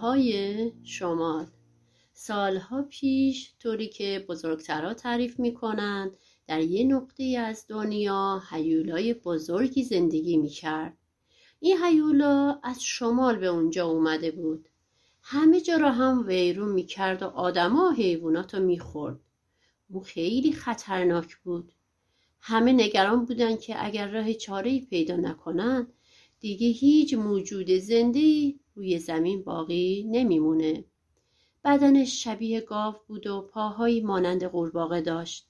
اشتهای شمال. سالها پیش طوری که بزرگترها تعریف می کنند در یه نقطه از دنیا حیولای بزرگی زندگی می کرد. این هیولا از شمال به اونجا اومده بود. همه جا را هم ویرون می‌کرد و آدما و حیوانات رو می‌خورد. او خیلی خطرناک بود. همه نگران بودن که اگر راه چاره پیدا نکنن دیگه هیچ موجود زنده روی زمین باقی نمیمونه. بدنش شبیه گاو بود و پاهایی مانند قورباغه داشت.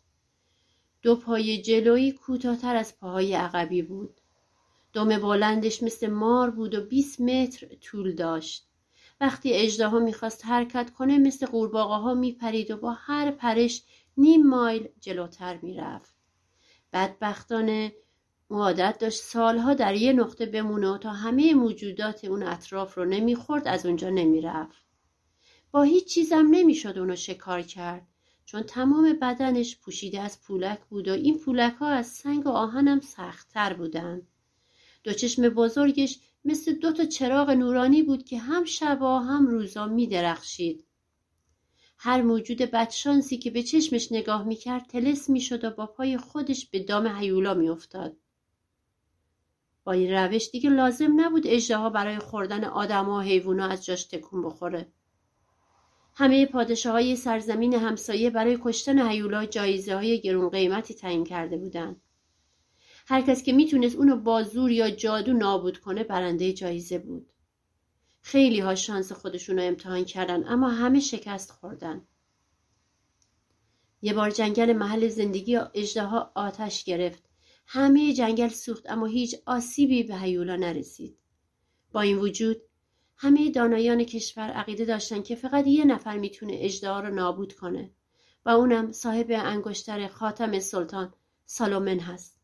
دو پای جلویی کوتاهتر از پاهای عقبی بود. دم بلندش مثل مار بود و 20 متر طول داشت. وقتی اجدها می‌خواست حرکت کنه مثل قورباغه ها میپرید و با هر پرش نیم مایل جلوتر می‌رفت. بدبختانه عادت داشت سالها در یه نقطه بمونه و تا همه موجودات اون اطراف رو نمی‌خورد از اونجا نمی‌رفت با هیچ چیزم نمی‌شد اونو شکار کرد چون تمام بدنش پوشیده از پولک بود و این پولک ها از سنگ و آهنم سختتر بودند دو چشم بزرگش مثل دو تا چراغ نورانی بود که هم شبا هم روزا می درخشید. هر موجود بدشانسی که به چشمش نگاه می‌کرد تلس می‌شد و با پای خودش به دام حیولا میافتاد. با این روش دیگه لازم نبود اجدها برای خوردن آدم و حیوونا از جاش تکون بخوره. همه پادشاه های سرزمین همسایه برای کشتن حیولا جایزه های گرون قیمتی تعیین کرده بودند. هر کس که می‌تونست اونو با زور یا جادو نابود کنه برنده جایزه بود. خیلی ها شانس خودشون رو امتحان کردن اما همه شکست خوردن. یه بار جنگل محل زندگی اجدها آتش گرفت. همه جنگل سوخت اما هیچ آسیبی به هیولا نرسید. با این وجود همه دانایان کشور عقیده داشتن که فقط یه نفر می‌تونه اجدها رو نابود کنه و اونم صاحب انگشتر خاتم سلطان سالومن هست.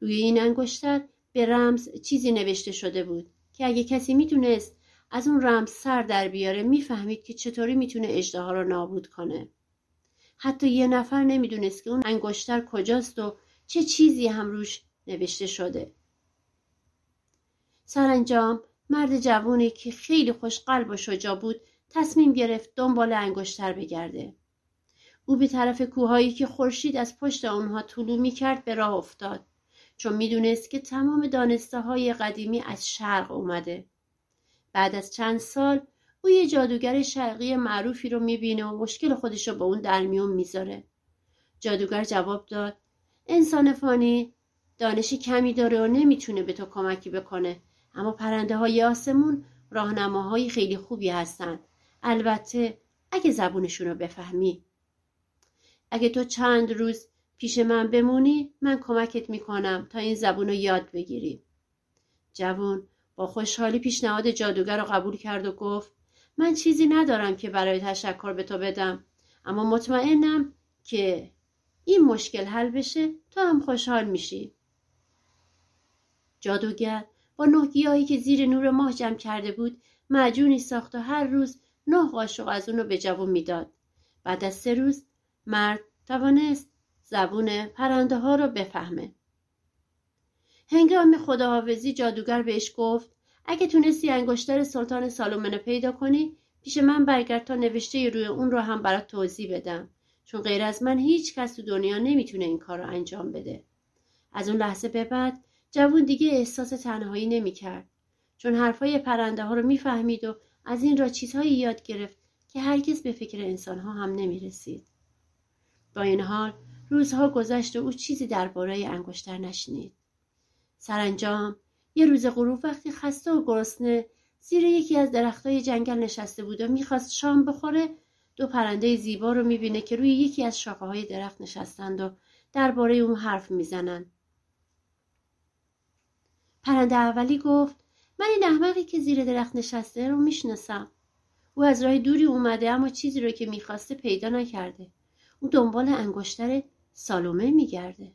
روی این انگشتر به رمز چیزی نوشته شده بود که اگه کسی می‌تونست از اون رمز سر در بیاره می‌فهمید که چطوری می‌تونه اجدها رو نابود کنه حتی یه نفر نمی‌دونست که اون انگشتر کجاست و چه چیزی هم روش نوشته شده سرانجام مرد جوانی که خیلی خوش قلب و شجاع بود تصمیم گرفت دنبال انگشتر بگرده او به طرف کوههایی که خورشید از پشت آنها طلوع می‌کرد به راه افتاد چون می‌دونست که تمام دانسته های قدیمی از شرق اومده. بعد از چند سال او یه جادوگر شرقی معروفی رو می‌بینه و مشکل خودش رو با اون در میون می‌ذاره. جادوگر جواب داد انسان فانی دانش کمی داره و نمی‌تونه به تو کمکی بکنه. اما پرنده های آسمون راهنماهای خیلی خوبی هستن. البته اگه زبونشون رو بفهمی. اگه تو چند روز پیش من بمونی من کمکت می‌کنم تا این زبون رو یاد بگیری. جوون با خوشحالی پیشنهاد جادوگر رو قبول کرد و گفت من چیزی ندارم که برای تشکر به تو بدم اما مطمئنم که این مشکل حل بشه تو هم خوشحال میشی. جادوگر با نه گیاهی که زیر نور ماه جمع کرده بود معجونی ساخت و هر روز نه قاشق از اونو به جوون می‌داد. بعد از سه روز مرد توانست زبون پرنده ها رو بفهمه. هنگام خداحافظی جادوگر بهش گفت اگه تونستی انگشتر سلطان سالومن پیدا کنی پیش من برگرد تا نوشته روی اون رو هم برات توضیح بدم. چون غیر از من هیچ کس تو دنیا نمی‌تونه این کار رو انجام بده. از اون لحظه به بعد جوون دیگه احساس تنهایی نمی‌کرد. چون حرفای پرنده ها رو می‌فهمید و از این را چیزهایی یاد گرفت که هرگز به فکر انسان ها هم نمی‌رسید. با این حال روزها گذشت و او چیزی درباره انگشتر نشنید. سرانجام یه روز غروب وقتی خسته و گرسنه زیر یکی از درختای جنگل نشسته بود و می‌خواست شام بخوره دو پرنده زیبا رو می‌بینه که روی یکی از شاخه های درخت نشستند و درباره اون حرف می‌زنن. پرنده اولی گفت من این احمقی که زیر درخت نشسته رو می‌شناسم. او از راه دوری اومده اما چیزی رو که می‌خواسته پیدا نکرده. او دنبال انگشتر سالومه میگرده.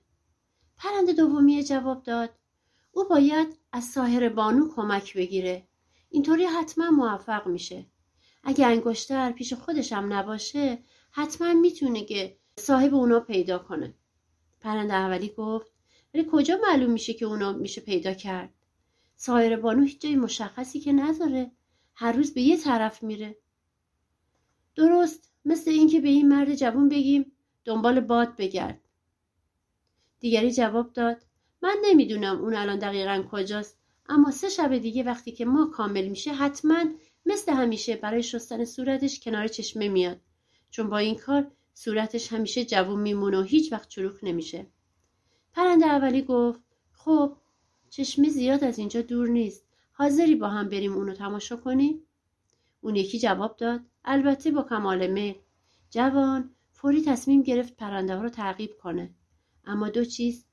پرنده دومی جواب داد او باید از ساهر بانو کمک بگیره. اینطوری حتما موفق میشه. اگه انگشتر پیش خودشم نباشه حتما می‌تونه که صاحب اونا پیدا کنه. پرنده اولی گفت ولی کجا معلوم میشه که اونا میشه پیدا کرد؟ سایر بانو هیچ جای مشخصی که نداره. هر روز به یه طرف میره. درست مثل اینکه به این مرد جوان بگیم دنبال باد بگرد. دیگری جواب داد من نمی‌دونم اون الان دقیقا کجاست اما سه شب دیگه وقتی که ما کامل میشه حتما مثل همیشه برای شستن صورتش کنار چشمه میاد. چون با این کار صورتش همیشه جوون میمونه و هیچ وقت چروک نمیشه. پرنده اولی گفت خب چشمه زیاد از اینجا دور نیست. حاضری با هم بریم اونو تماشا کنیم؟ اون یکی جواب داد البته با کمال میل جوان فوری تصمیم گرفت پرنده ها رو تعقیب کنه. اما دو چیز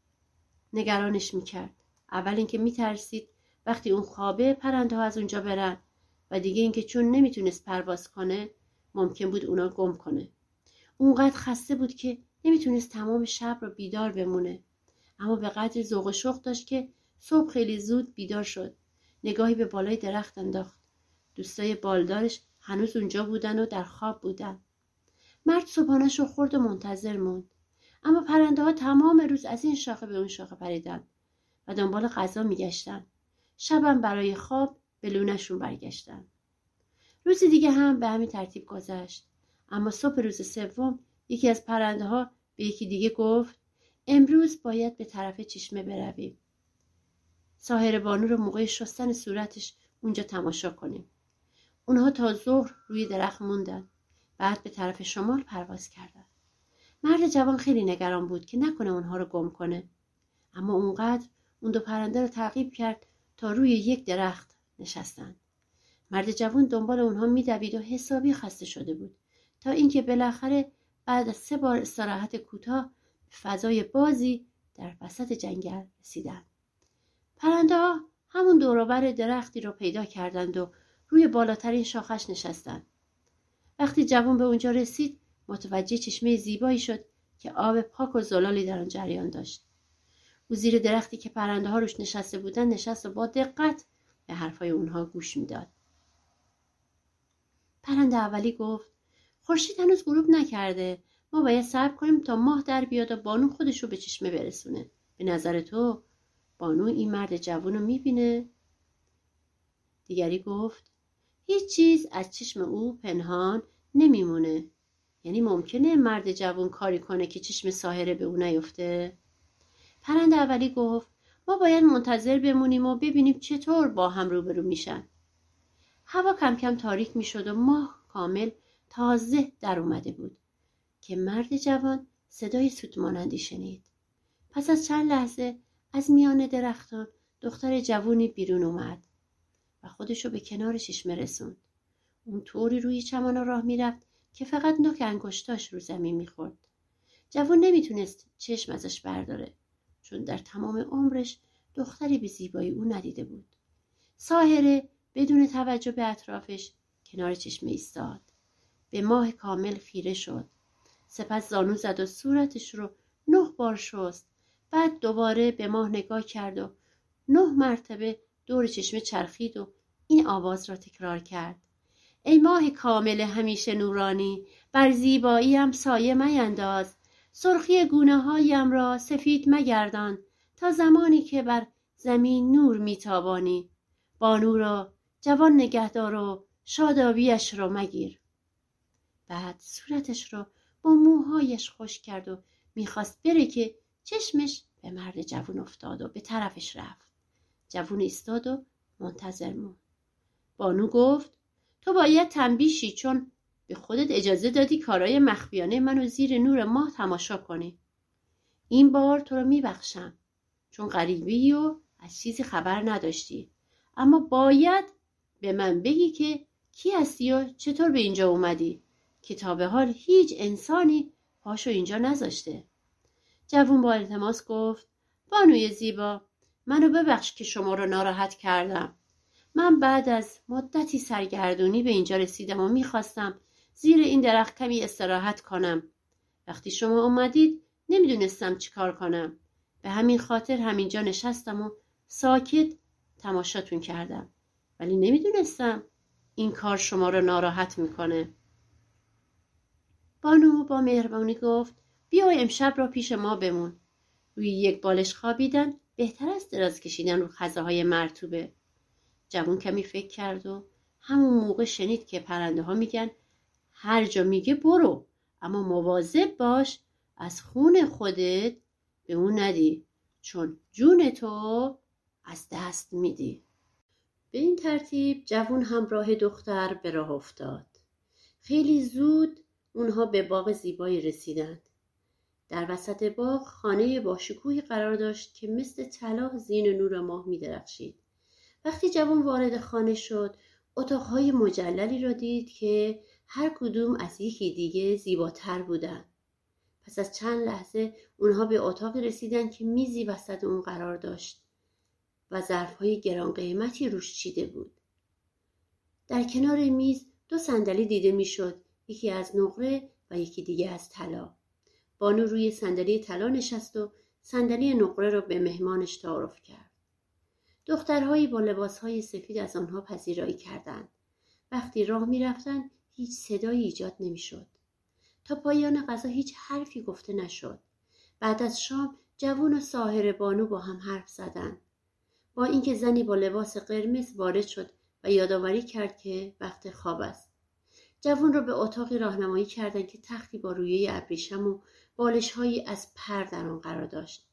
نگرانش می‌کرد. اول اینکه میترسید وقتی اون خوابه پرنده ها از اونجا برن. و دیگه اینکه چون نمی‌تونست پرواز کنه ممکن بود اونا گم کنه. اونقدر خسته بود که نمی‌تونست تمام شب رو بیدار بمونه. اما به قدر ذوق و شوق داشت که صبح خیلی زود بیدار شد. نگاهی به بالای درخت انداخت. دوستای بالدارش هنوز اونجا بودن و در خواب بودن. مرد صبحانش رو خورد و منتظر موند. اما پرنده ها تمام روز از این شاخه به اون شاخه پریدن و دنبال غذا میگشتن. شبم برای خواب به لونشون برگشتن. روز دیگه هم به همین ترتیب گذشت. اما صبح روز سوم یکی از پرنده ها به یکی دیگه گفت امروز باید به طرف چشمه برویم. ساهر بانو رو موقع شستن صورتش اونجا تماشا کنیم. اونها تا ظهر روی درخت موندن. بعد به طرف شمال پرواز کردن. مرد جوان خیلی نگران بود که نکنه اونها رو گم کنه. اما اونقدر اون دو پرنده رو تعقیب کرد تا روی یک درخت نشستند مرد جوان دنبال اونها میدوید و حسابی خسته شده بود. تا اینکه بالاخره بعد از سه بار استراحت کوتاه به فضای بازی در وسط جنگل رسیدند پرنده ها همون دوروبر درختی رو پیدا کردند و روی بالاترین شاخش نشستند وقتی جوان به اونجا رسید متوجه چشمه زیبایی شد که آب پاک و زلالی در آن جریان داشت. او زیر درختی که پرنده ها روش نشسته بودند نشست و با دقت به حرفهای اونها گوش می‌داد. پرنده اولی گفت خورشید هنوز غروب نکرده. ما باید صبر کنیم تا ماه در بیاد و بانو خودش رو به چشمه برسونه. به نظر تو بانو این مرد جوان رو می‌بینه؟ دیگری گفت هیچ چیز از چشم او پنهان نمیمونه. یعنی ممکنه مرد جوان کاری کنه که چشم ساهره به او نیفته؟ پرنده اولی گفت ما باید منتظر بمونیم و ببینیم چطور با هم روبرو میشن. هوا کم کم تاریک می‌شد و ماه کامل تازه در اومده بود که مرد جوان صدای سوت مانندی شنید. پس از چند لحظه از میان درختان دختر جوونی بیرون اومد و خودشو به کنار چشمه رسوند. اون طوری روی چمن راه می‌رفت که فقط نوک انگشتاش رو زمین می‌خورد. جوون نمی‌تونست چشم ازش برداره. چون در تمام عمرش دختری به زیبایی او ندیده بود. ساهره بدون توجه به اطرافش کنار چشمه ایستاد. به ماه کامل خیره شد. سپس زانو زد و صورتش رو نه بار شست. بعد دوباره به ماه نگاه کرد و نه مرتبه دور چشمه چرخید و این آواز را تکرار کرد. ای ماه کامل همیشه نورانی بر زیباییم سایه مینداز سرخی گونه هایم را سفید مگردان تا زمانی که بر زمین نور میتابانی. بانو را جوان نگهدار و شادابیش را مگیر. بعد صورتش را با موهایش خوش کرد و می‌خواست بره که چشمش به مرد جوون افتاد و به طرفش رفت. جوون ایستاد و منتظر موند. بانو گفت تو باید تنبیشی چون به خودت اجازه دادی کارای مخفیانه منو زیر نور ماه تماشا کنی. این بار تو رو میبخشم. چون غریبی و از چیزی خبر نداشتی. اما باید به من بگی که کی هستی و چطور به اینجا اومدی. که تا به حال هیچ انسانی پاشو اینجا نذاشته. جوون با التماس گفت بانوی زیبا منو ببخش که شما رو ناراحت کردم. من بعد از مدتی سرگردونی به اینجا رسیدم و می‌خواستم زیر این درخت کمی استراحت کنم. وقتی شما اومدید نمی‌دونستم چیکار کنم. به همین خاطر همینجا نشستم و ساکت تماشاتون کردم. ولی نمی‌دونستم این کار شما رو ناراحت می‌کنه. بانو با مهربانی گفت بیا امشب را پیش ما بمون. روی یک بالش خوابیدن بهتر است دراز کشیدن رو خزه مرتوبه جوون کمی فکر کرد و همون موقع شنید که پرنده ها میگن هر جا میگه برو. اما مواظب باش از خون خودت به اون ندی. چون جون تو از دست میدی. به این ترتیب جوون همراه دختر به راه افتاد. خیلی زود اونها به باغ زیبایی رسیدند. در وسط باغ خانه باشکوهی قرار داشت که مثل طلا زین نور ماه می درخشید. وقتی جوان وارد خانه شد اتاقهای مجللی را دید که هر کدوم از یکی دیگه زیباتر بودند. پس از چند لحظه اونها به اتاقی رسیدن که میزی وسط اون قرار داشت و ظرفهای گران قیمتی روش چیده بود. در کنار میز دو صندلی دیده می‌شد یکی از نقره و یکی دیگه از طلا. بانو روی صندلی طلا نشست و صندلی نقره را به مهمانش تعارف کرد. دخترهایی با لباسهای سفید از آنها پذیرایی کردند. وقتی راه می‌رفتند هیچ صدایی ایجاد نمی‌شد. تا پایان غذا هیچ حرفی گفته نشد. بعد از شام جوون و ساهر بانو با هم حرف زدند. با اینکه زنی با لباس قرمز وارد شد و یادآوری کرد که وقت خواب است. جوون را به اتاقی راهنمایی کردند که تختی با رویه ابریشم و بالشهایی از پر در آن قرار داشت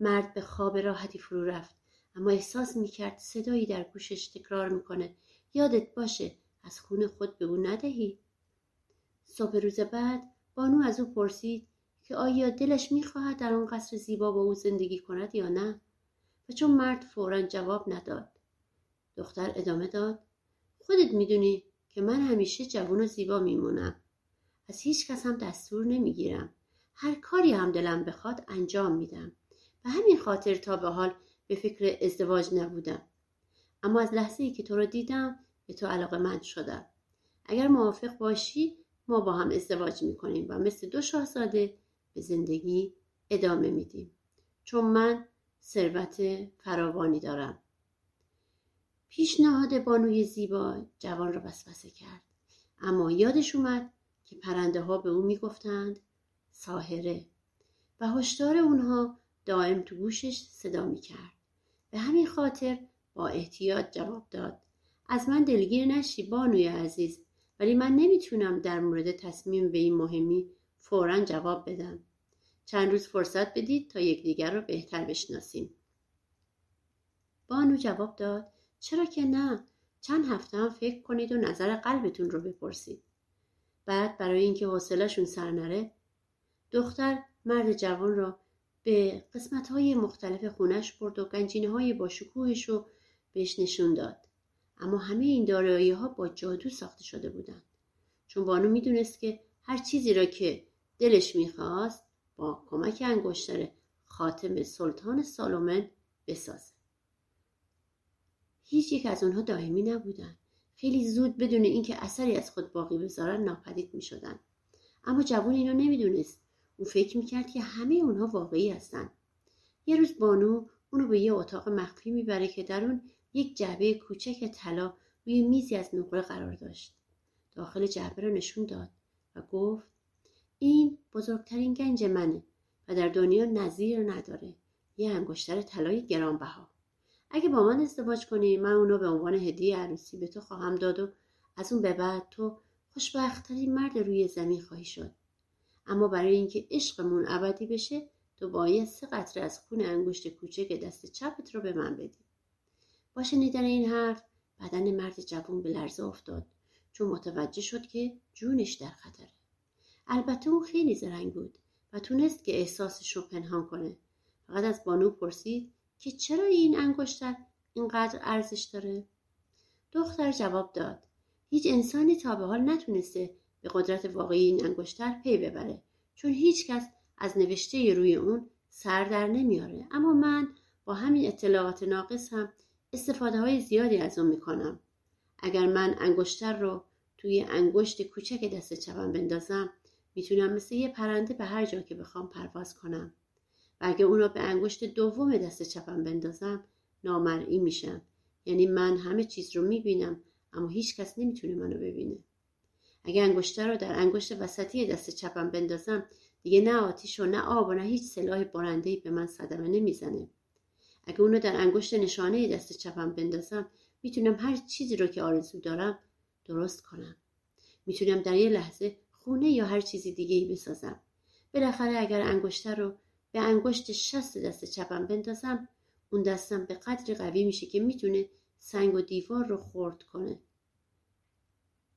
مرد به خواب راحتی فرو رفت اما احساس می‌کرد صدایی در گوشش تکرار می‌کنه یادت باشه از خون خود به او ندهی. صبح روز بعد بانو از او پرسید که آیا دلش می‌خواهد در آن قصر زیبا با او زندگی کند یا نه؟ و چون مرد فورا جواب نداد. دختر ادامه داد خودت می‌دونی که من همیشه جوان و زیبا میمونم. از هیچ کس هم دستور نمی‌گیرم. هر کاری هم دلم بخواد انجام میدم. و همین خاطر تا به حال به فکر ازدواج نبودم. اما از لحظه ای که تو رو دیدم به تو علاقه مند شدم اگر موافق باشی ما با هم ازدواج می‌کنیم و مثل دو شاهزاده به زندگی ادامه میدیم. چون من ثروت فراوانی دارم. پیشنهاد بانوی زیبا جوان را وسوسه کرد. اما یادش اومد که پرنده ها به او می‌گفتند ساهره و هشدار اونها دائم تو گوشش صدا می‌کرد. به همین خاطر با احتیاط جواب داد. از من دلگیر نشی بانوی عزیز. ولی من نمی‌تونم در مورد تصمیم به این مهمی فورا جواب بدم. چند روز فرصت بدید تا یکدیگر رو بهتر بشناسیم. بانو جواب داد چرا که نه؟ چند هفته هم فکر کنید و نظر قلبتون رو بپرسید. بعد برای اینکه حوصلهشون سر نره دختر مرد جوان را به قسمت های مختلف خونش برد و گنجینه های با شکوهش رو بهش نشون داد. اما همه این دارایی ها با جادو ساخته شده بودند. چون بانو می‌دونست که هر چیزی را که دلش می‌خواست با کمک انگشتر خاتم سلطان سالومن بسازه. هیچ یک از اونها دائمی نبودن. خیلی زود بدون اینکه اثری از خود باقی بذارن ناپدید می اما جوان اینو نمی‌دونست. او فکر می‌کرد که همه اونها واقعی هستند یه روز بانو اونو به یه اتاق مخفی می‌بره که در اون یک جعبه کوچک طلا روی میزی از نقره قرار داشت. داخل جعبه رو نشون داد و گفت این بزرگترین گنج منه و در دنیا نظیر نداره. یه انگشتر طلای گرانبها. اگه با من ازدواج کنی من اونو به عنوان هدیه عروسی به تو خواهم داد و از اون به بعد تو خوشبختترین مرد روی زمین خواهی شد. اما برای اینکه عشقمون ابدی بشه تو باید سه قطره از خون انگشت کوچک دست چپت رو به من بدی. با شنیدن این حرف بدن مرد جوان به لرزه افتاد چون متوجه شد که جونش در خطره. البته او خیلی زرنگ بود و تونست که احساسش رو پنهان کنه. فقط از بانو پرسید که چرا این انگشتر اینقدر ارزش داره؟ دختر جواب داد هیچ انسانی تا به حال نتونسته به قدرت واقعی این انگشتر پی ببره چون هیچکس از نوشته روی اون سر در نمیاره. اما من با همین اطلاعات ناقص هم استفاده های زیادی از اون می‌کنم. اگر من انگشتر رو توی انگشت کوچک دست چپم بندازم می‌تونم مثل یه پرنده به هر جا که بخوام پرواز کنم. و اگه اون رو به انگشت دوم دست چپم بندازم نامرئی میشم. یعنی من همه چیز رو می‌بینم اما هیچ کس نمی‌تونه منو ببینه. اگه انگشتر رو در انگشت وسطی دست چپم بندازم دیگه نه آتیش و نه آب و نه هیچ سلاح برندهی به من صدمه نمی‌زنه. اگه اونو در انگشت نشانه دست چپم بندازم می‌تونم هر چیزی رو که آرزو دارم درست کنم. می‌تونم در یه لحظه خونه یا هر چیزی دیگه ای بسازم. بالاخره اگر انگشتر رو به انگشت شست دست چپم بندازم اون دستم به قدری قوی میشه که می‌تونه سنگ و دیوار رو خورد کنه.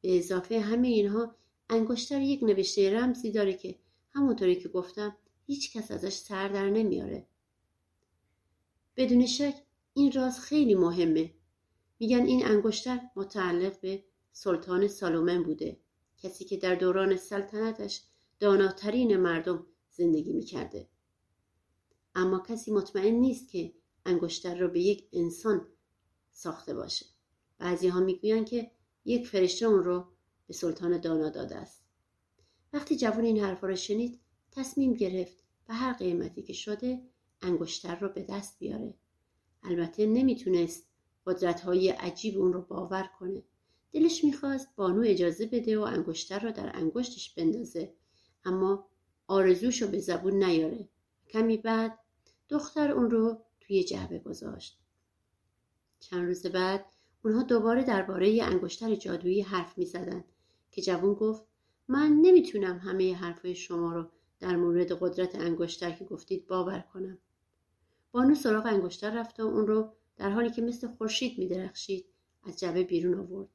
به اضافه همه اینها انگشتر یک نوشته رمزی داره که همونطوری که گفتم هیچ کس ازش سر در نمیاره. بدون شک این راز خیلی مهمه. میگن این انگشتر متعلق به سلطان سالومن بوده کسی که در دوران سلطنتش داناترین مردم زندگی می‌کرده. اما کسی مطمئن نیست که انگشتر را به یک انسان ساخته باشه. بعضی ها می‌گویند که یک فرشته اون رو به سلطان دانا داده است. وقتی جوان این حرفا را شنید تصمیم گرفت به هر قیمتی که شده انگشتر را به دست بیاره. البته نمی‌تونست قدرت های عجیب اون رو باور کنه. دلش می‌خواست بانو اجازه بده و انگشتر را در انگشتش بندازه. اما آرزوش رو به زبون نیاره. کمی بعد دختر اون رو توی جعبه گذاشت. چند روز بعد اونها دوباره درباره انگشتر جادویی حرف می زدن که جوون گفت من نمی‌تونم همه حرفهای شما رو در مورد قدرت انگشتر که گفتید باور کنم. بانو سراغ انگشتر رفت و اون رو در حالی که مثل خورشید میدرخشید از جبه بیرون آورد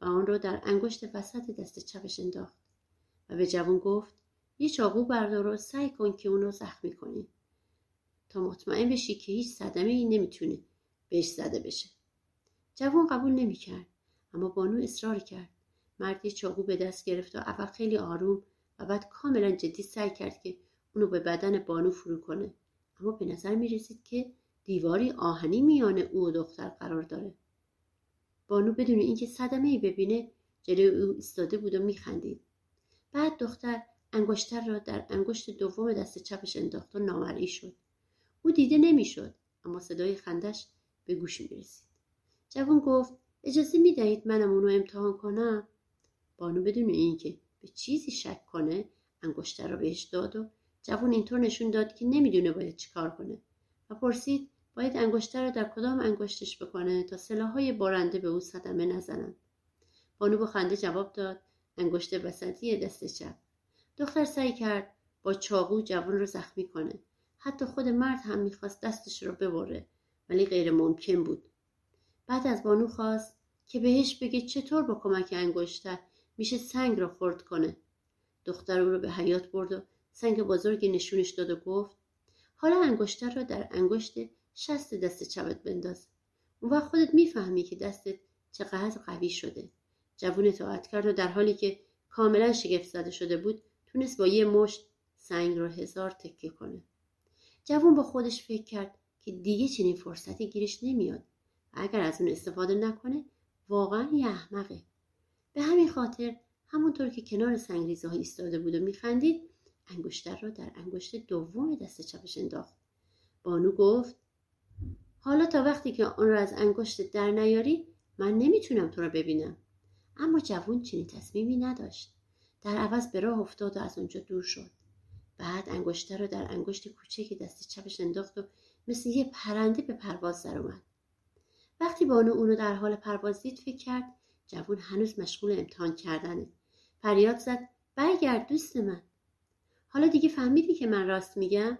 و آن را در انگشت وسط دست چپش انداخت و به جوان گفت یه چاقو بردار و سعی کن که اون رو زخمی کنی. تا مطمئن بشی که هیچ صدمه ای نمی‌تونه بهش زده بشه. جوان قبول نمی‌کرد اما بانو اصرار کرد. مرد یه چاقو به دست گرفت و اول خیلی آروم و بعد کاملا جدی سعی کرد که اونو به بدن بانو فرو کنه. اما به نظر می رسید که دیواری آهنی میان او و دختر قرار داره. بانو بدون اینکه صدمه ای ببینه جلوی او ایستاده بود و میخندید. بعد دختر انگشتر را در انگشت دوم دست چپش انداخت و نامرئی شد. او دیده نمی‌شد اما صدای خندش به گوش می رسید جوان گفت اجازه می دهید منم اونو امتحان کنم؟ بانو بدون اینکه به چیزی شک کنه انگشتر را بهش داد و جوان اینطور نشون داد که نمی‌دونه باید چیکار کنه و پرسید باید انگشتر را در کدام انگشتش بکنه تا سلاحهای بارنده به او صدمه نزنند بانو با خنده جواب داد انگشت وسطی دست چپ. دختر سعی کرد با چاقو جوان رو زخمی کنه. حتی خود مرد هم می‌خواست دستش رو ببره ولی غیر ممکن بود. بعد از بانو خواست که بهش بگه چطور با کمک انگشتر میشه سنگ رو خورد کنه. دختر او رو به حیات برد و سنگ بزرگی نشونش داد و گفت حالا انگشتر را در انگشت شست دست چپت بنداز اون وقت خودت می‌فهمی که دستت چقدر قوی شده. جوون اطاعت کرد و در حالی که کاملا شگفت زده شده بود تونست با یه مشت سنگ رو هزار تکه کنه. جوون با خودش فکر کرد که دیگه چنین فرصتی گیرش نمیاد و اگر از اون استفاده نکنه واقعا یه احمقه. به همین خاطر همونطور که کنار سنگریزه ها ایستاده بود و میخندید انگشتر را در انگشت دوم دست چپش انداخت. بانو گفت حالا تا وقتی که آن را از انگشت در نیاری من نمی‌تونم تو را ببینم. اما جوون چنین تصمیمی نداشت. در عوض به راه افتاد و از آنجا دور شد. بعد انگشتر را در انگشت کوچک دست چپش انداخت و مثل یه پرنده به پرواز در اومد. وقتی بانو اونو در حال پرواز دید فکر کرد جوون هنوز مشغول امتحان کردنه. فریاد زد برگرد دوست من. حالا دیگه فهمیدی که من راست میگم؟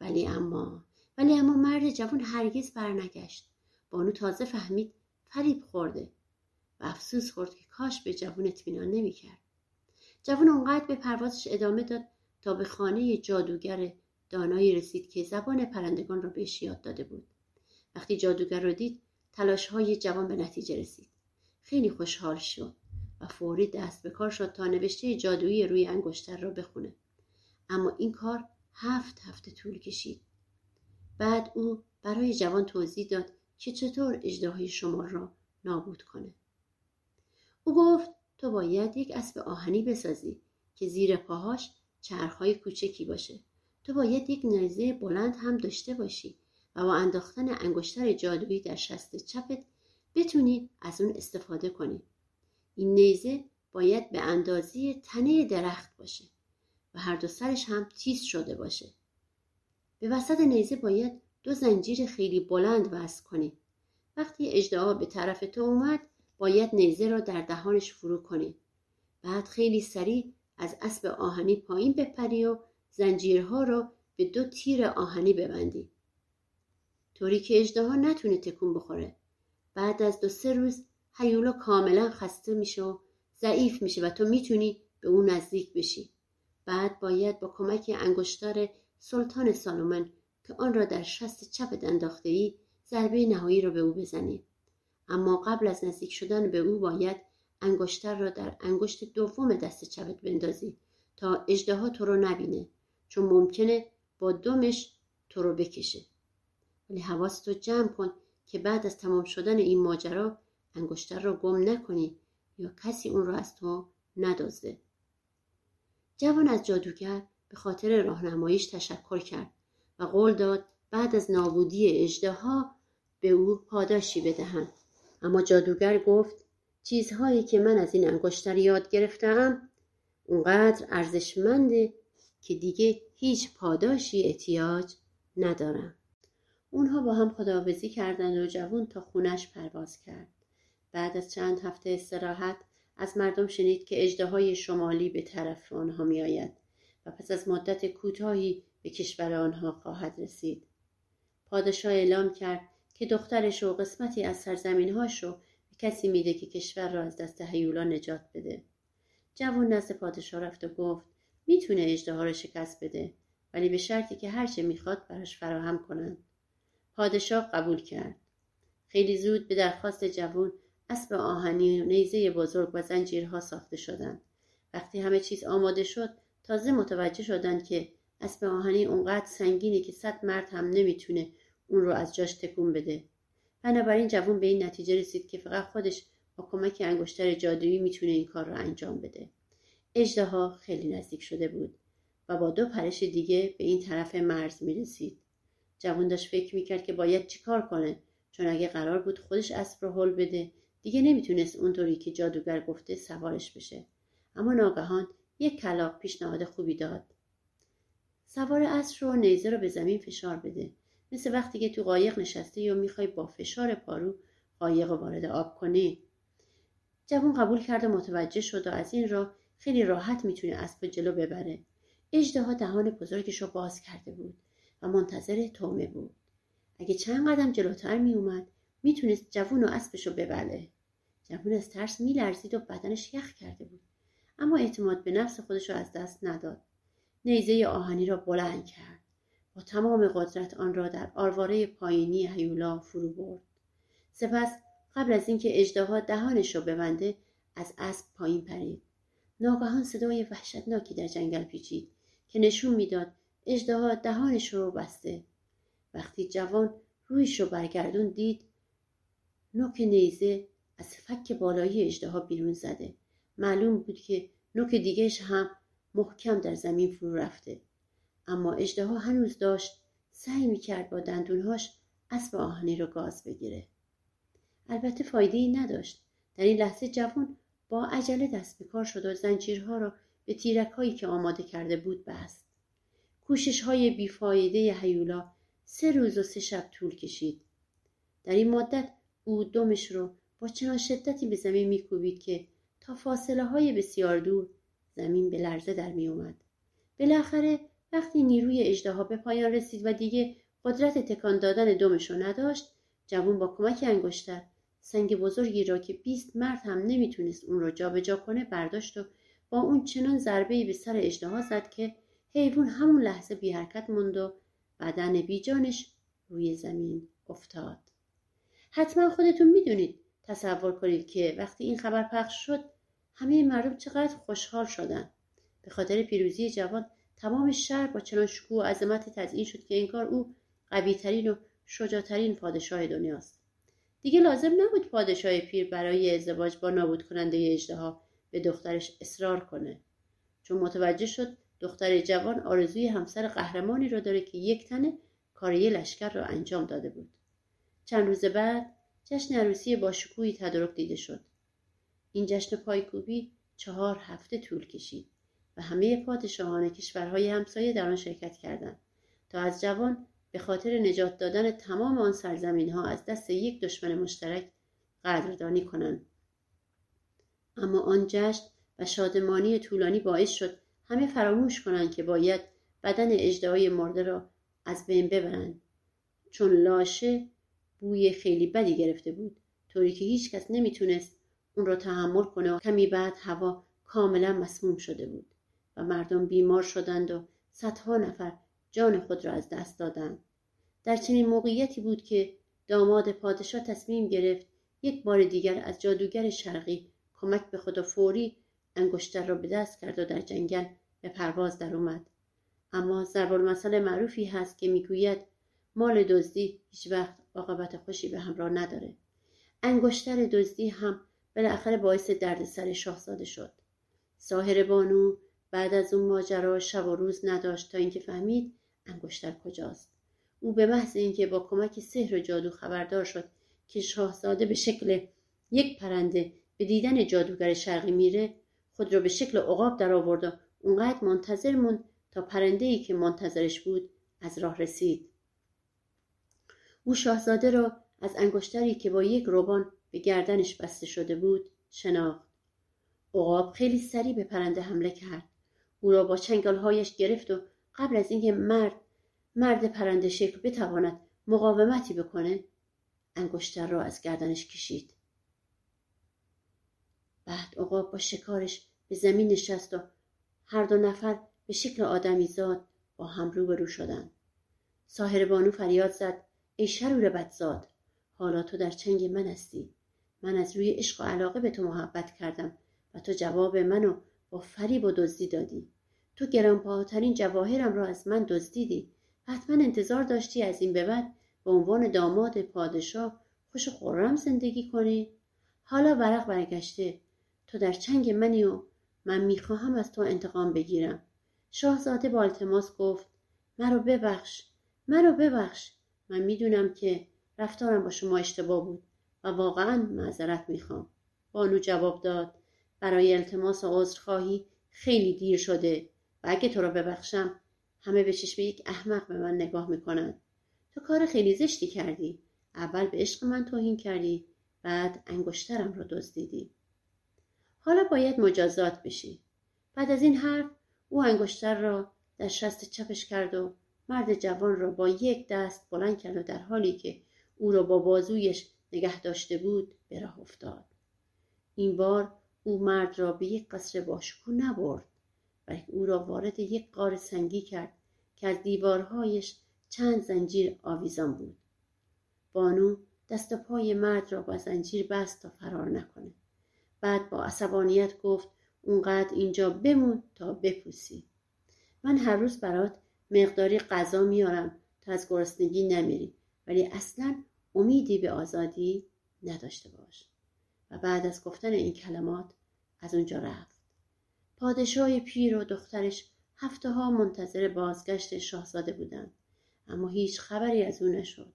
ولی اما ولی اما مرد جوان هرگز برنگشت. بانو تازه فهمید فریب خورده. و افسوس خورد که کاش به جوون اطمینان نمی‌کرد. جوان اونقدر به پروازش ادامه داد تا به خانه جادوگر دانایی رسید که زبان پرندگان را بهش یاد داده بود. وقتی جادوگر را دید تلاش های جوان به نتیجه رسید. خیلی خوشحال شد و فوری دست به کار شد تا نوشته جادویی روی انگشتر را بخونه. اما این کار هفت هفته طول کشید. بعد او برای جوان توضیح داد که چطور اجداهای شما را نابود کنه. او گفت تو باید یک اسب آهنی بسازی که زیر پاهاش چرخهای کوچکی باشه. تو باید یک نیزه بلند هم داشته باشی و با انداختن انگشتر جادویی در شست چپت بتونی از اون استفاده کنی. این نیزه باید به اندازی تنه درخت باشه. و هر دو سرش هم تیز شده باشه. به وسط نیزه باید دو زنجیر خیلی بلند وصل کنی. وقتی اجدها به طرف تو اومد باید نیزه را در دهانش فرو کنی. بعد خیلی سریع از اسب آهنی پایین بپری و زنجیرها را به دو تیر آهنی ببندی. طوری که اجدها نتونه تکون بخوره. بعد از دو سه روز هیولا کاملا خسته میشه و ضعیف میشه و تو می‌تونی به اون نزدیک بشی. بعد باید با کمک انگشتار سلطان سالومن که آن را در شست چپت انداخته ای ضربه نهایی را به او بزنی اما قبل از نزدیک شدن به او باید انگشتر را در انگشت دوم دست چپت بندازی تا اجدها تو رو نبینه چون ممکنه با دمش تو رو بکشه. ولی حواست رو جمع کن که بعد از تمام شدن این ماجرا انگشتر را گم نکنی یا کسی اون را از تو ندازده. جوان از جادوگر به خاطر راهنماییش تشکر کرد و قول داد بعد از نابودی اجدها به او پاداشی بدهند. اما جادوگر گفت چیزهایی که من از این انگشتر یاد گرفتم اونقدر ارزشمنده که دیگه هیچ پاداشی احتیاج ندارم. اونها با هم خداحافظی کردند و جوون تا خونش پرواز کرد. بعد از چند هفته استراحت از مردم شنید که اجده شمالی به طرف آنها می آید و پس از مدت کوتاهی به کشور آنها خواهد رسید. پادشاه اعلام کرد که دخترش و قسمتی از سرزمینهاش رو به کسی میده که کشور را از دست هیولا نجات بده. جوان نزد پادشاه رفت و گفت می‌تونه اجده را شکست بده ولی به شرطی که هرچه می‌خواد براش فراهم کنند. پادشاه قبول کرد. خیلی زود به درخواست جوان اسب آهنی نیزه بزرگ و زنجیرها ساخته شدند. وقتی همه چیز آماده شد تازه متوجه شدند که اسب آهنی اونقدر سنگینه که صد مرد هم نمی‌تونه اون رو از جاش تکون بده. بنابراین جوون به این نتیجه رسید که فقط خودش با کمک انگشتر جادویی می‌تونه این کار رو انجام بده. اجدها خیلی نزدیک شده بود و با دو پرش دیگه به این طرف مرز می‌رسید. جوون داشت فکر می‌کرد که باید چیکار کنه چون اگه قرار بود خودش اسب رو حل بده دیگه نمی‌تونست اونطوری که جادوگر گفته سوارش بشه. اما ناگهان یک کلاق پیشنهاد خوبی داد. سوار اسب رو نیزه رو به زمین فشار بده. مثل وقتی که تو قایق نشسته یا می‌خوای با فشار پارو قایق وارد آب کنی. جوون قبول کرده متوجه شد و از این راه خیلی راحت می‌تونه اسب جلو ببره. اجدها دهان بزرگش رو باز کرده بود و منتظر تومه بود. اگه چند قدم جلوتر میومد می‌تونست جوون و اسبش رو ببله. جوون از ترس میلرزید و بدنش یخ کرده بود. اما اعتماد به نفس خودش رو از دست نداد. نیزه آهنی را بلند کرد. با تمام قدرت آن را در آرواره پایینی هیولا فرو برد. سپس قبل از اینکه اجدها دهانش را ببنده از اسب پایین پرید. ناگهان صدای وحشتناکی در جنگل پیچید که نشون می‌داد اجدها دهانش رو بسته. وقتی جوان رویش رو برگردون دید نوک نیزه از فک بالایی اجدها بیرون زده. معلوم بود که نوک دیگهش هم محکم در زمین فرو رفته. اما اجدها هنوز داشت سعی می‌کرد با دندونهاش اسب آهنی رو گاز بگیره. البته فایده ای نداشت. در این لحظه جوان با عجله دست به کار شد و زنجیرها را به تیرک هایی که آماده کرده بود بست. کوشش های بیفایده هیولا سه روز و سه شب طول کشید. در این مدت او دمش رو با چنان شدتی به زمین میکوبید که تا فاصله های بسیار دور زمین به لرزه در می اومد. بالاخره وقتی نیروی اجدها به پایان رسید و دیگه قدرت تکان دادن دمش رو نداشت جوون با کمک انگشتر سنگ بزرگی را که بیست مرد هم نمی‌تونست اون رو جابجا کنه برداشت و با اون چنان ضربه به سر اجدها زد که حیوان همون لحظه بی حرکت موند و بدن بیجانش روی زمین افتاد حتما خودتون می‌دونید تصور کنید که وقتی این خبر پخش شد همه مردم چقدر خوشحال شدن. به خاطر پیروزی جوان تمام شهر با چنان شکوه و عظمت تزیین شد که انگار او قویترین و شجاعترین پادشاه دنیاست. دیگه لازم نبود پادشاه پیر برای ازدواج با نابود کننده اجدها به دخترش اصرار کنه. چون متوجه شد دختر جوان آرزوی همسر قهرمانی را داره که یک تنه کاری لشکر را انجام داده بود. چند روز بعد جشن عروسی با شکوهی تدارک دیده شد. این جشن پایکوبی چهار هفته طول کشید و همه پادشاهان کشورهای همسایه در آن شرکت کردند تا از جوان به خاطر نجات دادن تمام آن سرزمین ها از دست یک دشمن مشترک قدردانی کنند. اما آن جشن و شادمانی طولانی باعث شد همه فراموش کنند که باید بدن اجدهای مرده را از بین ببرند. چون لاشه بوی خیلی بدی گرفته بود. طوری که هیچ کس نمی‌تونست اون را تحمل کنه و کمی بعد هوا کاملا مسموم شده بود و مردم بیمار شدند و صدها نفر جان خود را از دست دادند. در چنین موقعیتی بود که داماد پادشاه تصمیم گرفت یک بار دیگر از جادوگر شرقی کمک به خدا فوری انگشتر را به دست کرد و در جنگل به پرواز در اومد. اما ضرب المثل معروفی هست که می‌گوید مال دزدی هیچ وقت عاقبت خوشی به همراه نداره. انگشتر دزدی هم بالاخره باعث دردسر شاهزاده شد. ساهر بانو بعد از اون ماجرا شب و روز نداشت تا اینکه فهمید انگشتر کجاست. او به محض اینکه با کمک سحر و جادو خبردار شد که شاهزاده به شکل یک پرنده به دیدن جادوگر شرقی میره خود را به شکل عقاب در آورد و اونقدر منتظر موند تا پرنده ای که منتظرش بود از راه رسید. او شاهزاده را از انگشتری که با یک روبان به گردنش بسته شده بود شناخت. عقاب خیلی سریع به پرنده حمله کرد. او را با چنگالهایش گرفت و قبل از اینکه مرد مرد پرنده شکل بتواند مقاومتی بکنه انگشتر را از گردنش کشید. بعد عقاب با شکارش به زمین نشست و هر دو نفر به شکل آدمی زاد با هم روبرو شدند. ساهر بانو فریاد زد. ای شرور بدزاد حالا تو در چنگ من هستی. من از روی عشق و علاقه به تو محبت کردم و تو جواب منو با فریب و دزدی دادی. تو گرانبهاترین جواهرم را از من دزدیدی. حتما انتظار داشتی از این به بعد به عنوان داماد پادشاه خوش و خورم زندگی کنی؟ حالا ورق برگشته. تو در چنگ منی و من می‌خواهم از تو انتقام بگیرم. شاهزاده با التماس گفت مرا ببخش مرا ببخش. من می‌دونم که رفتارم با شما اشتباه بود و واقعا معذرت می‌خوام. بانو جواب داد برای التماس و عذرخواهی خیلی دیر شده و اگه تو را ببخشم همه به چشم یک احمق به من نگاه می‌کنند تو کار خیلی زشتی کردی. اول به عشق من توهین کردی بعد انگشترم را دزدیدی. حالا باید مجازات بشی. بعد از این حرف او انگشتر را در شست چپش کرد و مرد جوان را با یک دست بلند کرد و در حالی که او را با بازویش نگه داشته بود به راه افتاد. این بار او مرد را به یک قصر باشکو نبرد بلکه او را وارد یک قار سنگی کرد که از دیوارهایش چند زنجیر آویزان بود. بانو دست و پای مرد را با زنجیر بست تا فرار نکنه. بعد با عصبانیت گفت اونقدر اینجا بمون تا بپوسی. من هر روز برات مقداری غذا میارم تا از گرسنگی نمیری. ولی اصلا امیدی به آزادی نداشته باش. و بعد از گفتن این کلمات از اونجا رفت. پادشاه پیر و دخترش هفته ها منتظر بازگشت شاهزاده بودند اما هیچ خبری از او نشد.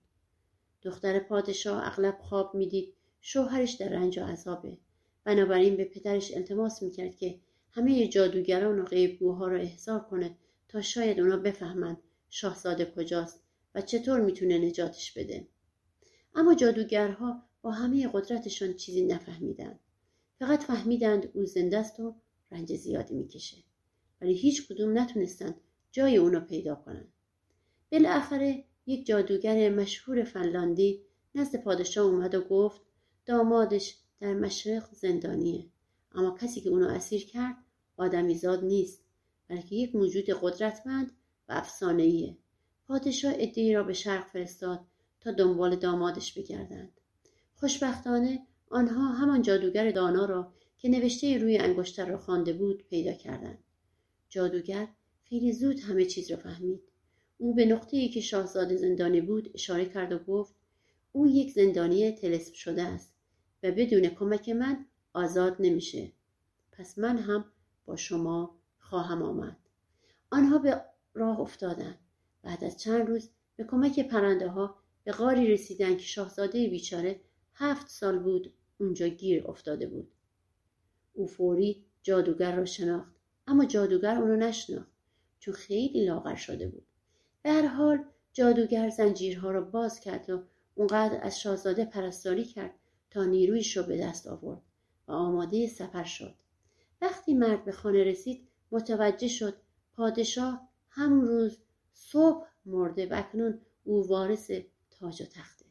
دختر پادشاه اغلب خواب می‌دید. شوهرش در رنج و عذابه. بنابراین به پدرش التماس می‌کرد که همه جادوگران و غیبگوها را احضار کنه تا شاید اونا بفهمند شاهزاده کجاست و چطور می‌تونه نجاتش بده. اما جادوگرها با همه قدرتشان چیزی نفهمیدند. فقط فهمیدند او زنده است و رنج زیادی می‌کشه. ولی هیچ کدوم نتونستند جای اونو پیدا کنند. بالاخره یک جادوگر مشهور فنلاندی نزد پادشاه اومد و گفت دامادش در مشرق زندانیه اما کسی که اونو اسیر کرد آدمیزاد نیست. بلکه یک موجود قدرتمند و افسانه‌ایه. پادشاه ادهی را به شرق فرستاد تا دنبال دامادش بگردند. خوشبختانه آنها همان جادوگر دانا را که نوشته روی انگشتر را خوانده بود پیدا کردند. جادوگر خیلی زود همه چیز را فهمید. او به نقطه ای که شاهزاده زندانی بود اشاره کرد و گفت او یک زندانی تلسم شده است و بدون کمک من آزاد نمیشه. پس من هم با شما خواهم آمد. آنها به راه افتادند. بعد از چند روز به کمک پرنده ها به غاری رسیدند که شاهزاده بیچاره هفت سال بود اونجا گیر افتاده بود. او فوری جادوگر را شناخت اما جادوگر اونو نشناخت چون خیلی لاغر شده بود. به هر حال جادوگر زنجیرها را باز کرد و اونقدر از شاهزاده پرستاری کرد تا نیرویش را به دست آورد و آماده سفر شد. وقتی مرد به خانه رسید متوجه شد پادشاه همون روز صبح مرده و اکنون او وارث تاج و تخته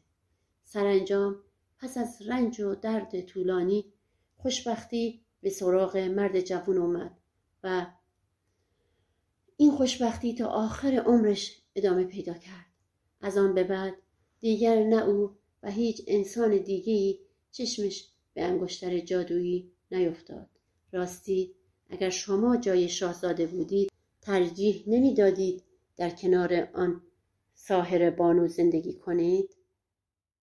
سرانجام پس از رنج و درد طولانی خوشبختی به سراغ مرد جوان اومد و این خوشبختی تا آخر عمرش ادامه پیدا کرد. از آن به بعد دیگر نه او و هیچ انسان دیگری چشمش به انگشتر جادویی نیفتاد راستی اگر شما جای شاهزاده بودید ترجیح نمی‌دادید در کنار آن ساهر بانو زندگی کنید